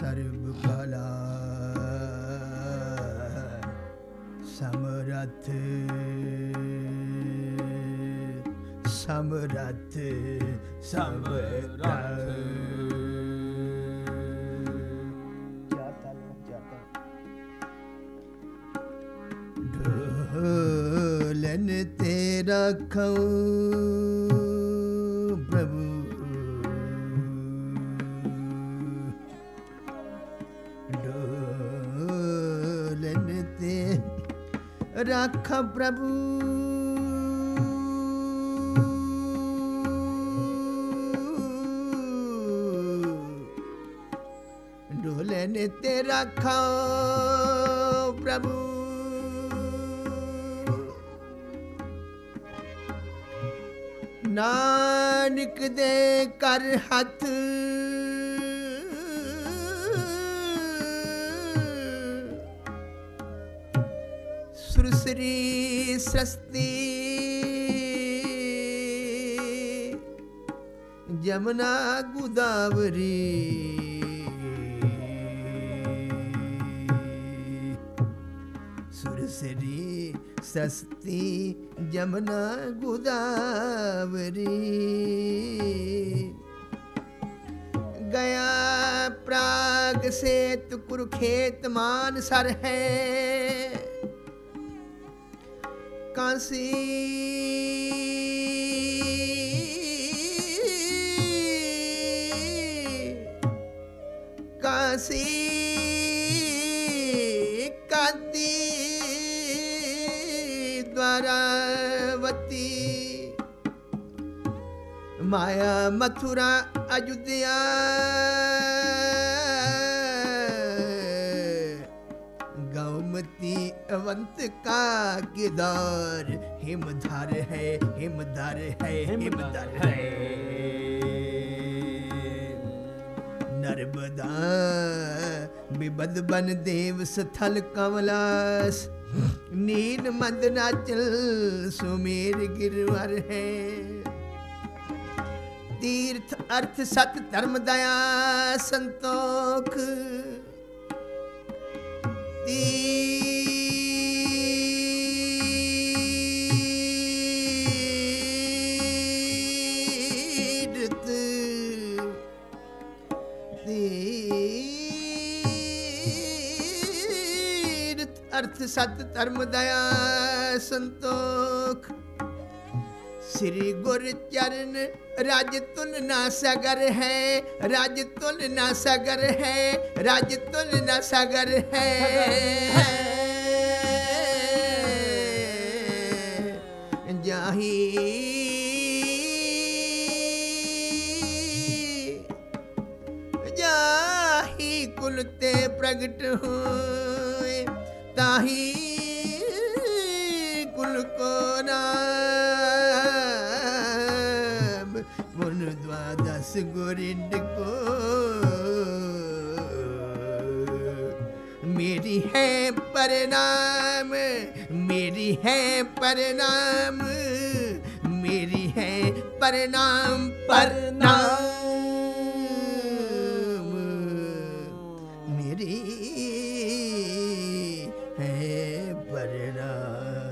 ਸਰਬ ਕਲਾ ਸਮਰਥ ਸਮਰਥ ਸਮਰਥ ਢੋਲਨ ਤੇ ਰੱਖੋ ਰੱਖ ਪ੍ਰਭੂ। ਢੋਲਨ ਤੇ ਰੱਖੋ ਪ੍ਰਭੂ। ਨਾਨਕ ਦੇ ਕਰ ਹੱਥ ਸ੍ਰੀ ਸਸਤੀ ਜਮਨਾ ਗੁਦਾਵਰੀ ਸਰੀ ਸਸਤੀ ਜਮਨਾ ਗੁਦਾਵਰੀ गया प्राग से तुकुरुखेत मान सर है। ਕਾਂਸੀ ਕਾਂਸੀ ਕਾਂਤੀ ਦਵਾਰਵਤੀ ਮਾਇਆ ਮਥੁਰਾ ਅਯੁੱਧਿਆ गौमती अवंत का किदार हिमधार है हिमधार है हिमधार है नर्मदा बिबद बन देव स्थल कमलास नील मदनाचल सुमेर गिरवर है ਤੀਰਥ ਅਰਥ ਸਤ ਧਰਮ ਦਇਆ ਸੰਤੋਖ ਤੀਰਥ ਅਰਥ ਸਤ ਧਰਮ ਦਇਆ ਸੰਤੋਖ। ਸ੍ਰੀ ਗੁਰ ਚਰਨ ਰਾਜ ਤੁਲ ਨਾ ਸਗਰ ਹੈ, ਰਜ ਤੁਲ ਨਾ ਸਗਰ ਹੈ, ਰਜ ਤੁਨ ਨਾ ਸਗਰ ਹੈ। ਜਾਹੀ। ਜਾਹੀ ਕੁਲ ਤੇ ਪ੍ਰਗਟ ਹੋਏ ਤਾਹੀ ਕੁਲ ਕੋ ਨਾਮ, ਮਨ ਦਵਾਦਸ ਗੁਰਿੰਦ ਕੋ। ਮੇਰੀ ਹੈ ਪਰਨਾਮ, ਮੇਰੀ ਹੈ ਪਰਨਾਮ, ਮੇਰੀ ਹੈ ਪਰਨਾਮ ਪਰਨਾਮ। ਮੇਰੀ ਹੈ ਪਰਣਾ